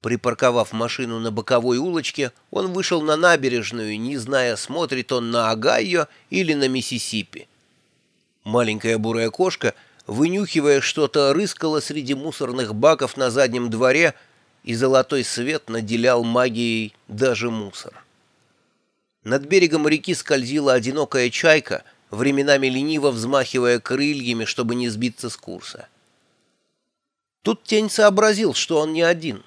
Припарковав машину на боковой улочке, он вышел на набережную, не зная, смотрит он на Огайо или на Миссисипи. Маленькая бурая кошка, вынюхивая что-то, рыскала среди мусорных баков на заднем дворе, и золотой свет наделял магией даже мусор. Над берегом реки скользила одинокая чайка, временами лениво взмахивая крыльями, чтобы не сбиться с курса. Тут тень сообразил, что он не один.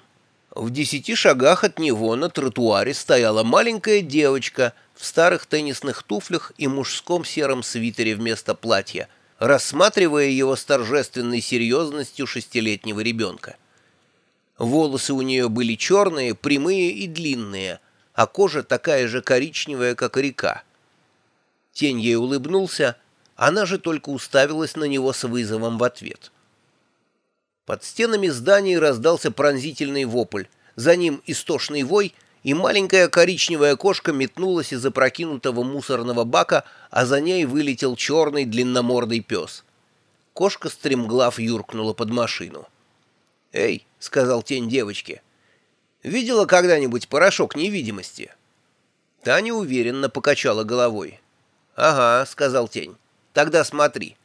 В десяти шагах от него на тротуаре стояла маленькая девочка в старых теннисных туфлях и мужском сером свитере вместо платья, рассматривая его с торжественной серьезностью шестилетнего ребенка. Волосы у нее были черные, прямые и длинные, а кожа такая же коричневая, как река. Тень ей улыбнулся, она же только уставилась на него с вызовом в ответ — под стенами зданий раздался пронзительный вопль, за ним истошный вой, и маленькая коричневая кошка метнулась из опрокинутого мусорного бака, а за ней вылетел черный длинномордый пес. Кошка стремглав юркнула под машину. «Эй», — сказал тень девочки, — «видела когда-нибудь порошок невидимости?» Та неуверенно покачала головой. «Ага», — сказал тень, — «тогда смотри».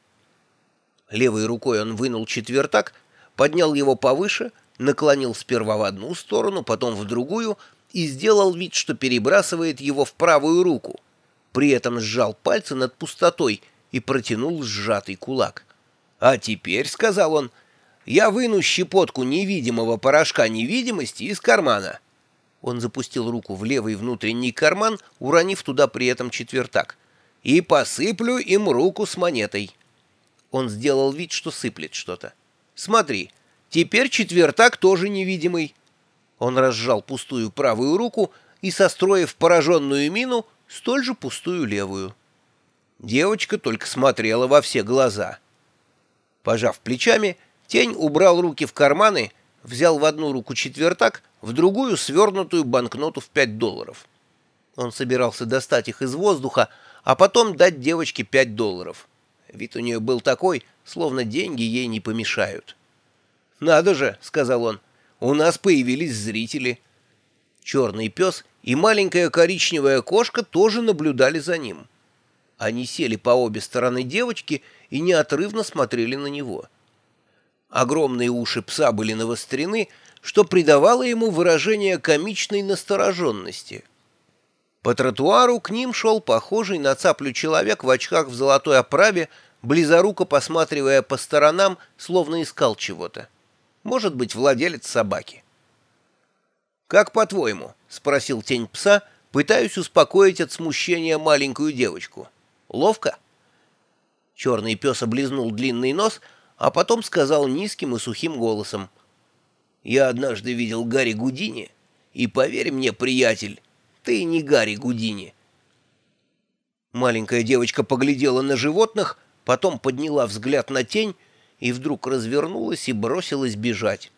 Левой рукой он вынул четвертак — поднял его повыше, наклонил сперва в одну сторону, потом в другую и сделал вид, что перебрасывает его в правую руку. При этом сжал пальцы над пустотой и протянул сжатый кулак. «А теперь», — сказал он, — «я выну щепотку невидимого порошка невидимости из кармана». Он запустил руку в левый внутренний карман, уронив туда при этом четвертак. «И посыплю им руку с монетой». Он сделал вид, что сыплет что-то. Смотри, теперь четвертак тоже невидимый. Он разжал пустую правую руку и, состроив пораженную мину, столь же пустую левую. Девочка только смотрела во все глаза. Пожав плечами, тень убрал руки в карманы, взял в одну руку четвертак, в другую свернутую банкноту в пять долларов. Он собирался достать их из воздуха, а потом дать девочке пять долларов. Вид у нее был такой, словно деньги ей не помешают. «Надо же», — сказал он, — «у нас появились зрители». Черный пес и маленькая коричневая кошка тоже наблюдали за ним. Они сели по обе стороны девочки и неотрывно смотрели на него. Огромные уши пса были навострены, что придавало ему выражение комичной настороженности. По тротуару к ним шел похожий на цаплю человек в очках в золотой оправе, близоруко посматривая по сторонам, словно искал чего-то. Может быть, владелец собаки. «Как по-твоему?» — спросил тень пса, пытаясь успокоить от смущения маленькую девочку. «Ловко?» Черный пес облизнул длинный нос, а потом сказал низким и сухим голосом. «Я однажды видел Гарри Гудини, и, поверь мне, приятель, ты не Гарри Гудини». Маленькая девочка поглядела на животных, потом подняла взгляд на тень и вдруг развернулась и бросилась бежать.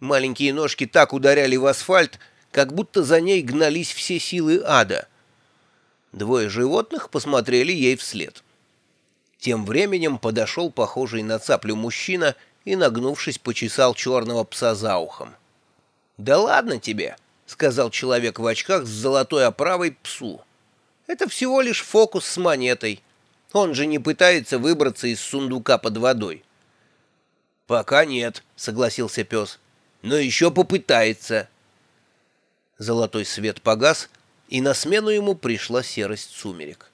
Маленькие ножки так ударяли в асфальт, как будто за ней гнались все силы ада. Двое животных посмотрели ей вслед. Тем временем подошел похожий на цаплю мужчина и, нагнувшись, почесал черного пса за ухом. «Да ладно тебе!» — сказал человек в очках с золотой оправой псу. «Это всего лишь фокус с монетой». Он же не пытается выбраться из сундука под водой. «Пока нет», — согласился пес. «Но еще попытается». Золотой свет погас, и на смену ему пришла серость сумерек.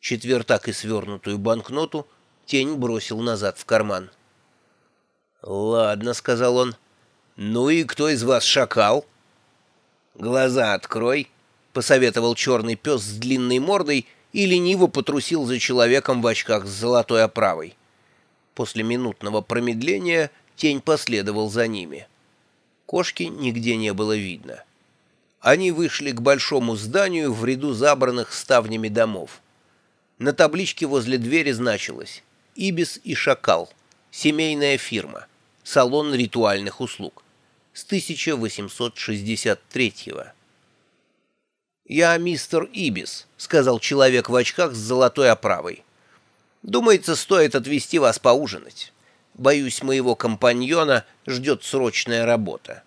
Четвертак и свернутую банкноту тень бросил назад в карман. «Ладно», — сказал он. «Ну и кто из вас шакал?» «Глаза открой», — посоветовал черный пес с длинной мордой, — и лениво потрусил за человеком в очках с золотой оправой. После минутного промедления тень последовал за ними. Кошки нигде не было видно. Они вышли к большому зданию в ряду забранных ставнями домов. На табличке возле двери значилось «Ибис и Шакал. Семейная фирма. Салон ритуальных услуг. С 1863 -го. «Я мистер Ибис», — сказал человек в очках с золотой оправой. «Думается, стоит отвезти вас поужинать. Боюсь, моего компаньона ждет срочная работа».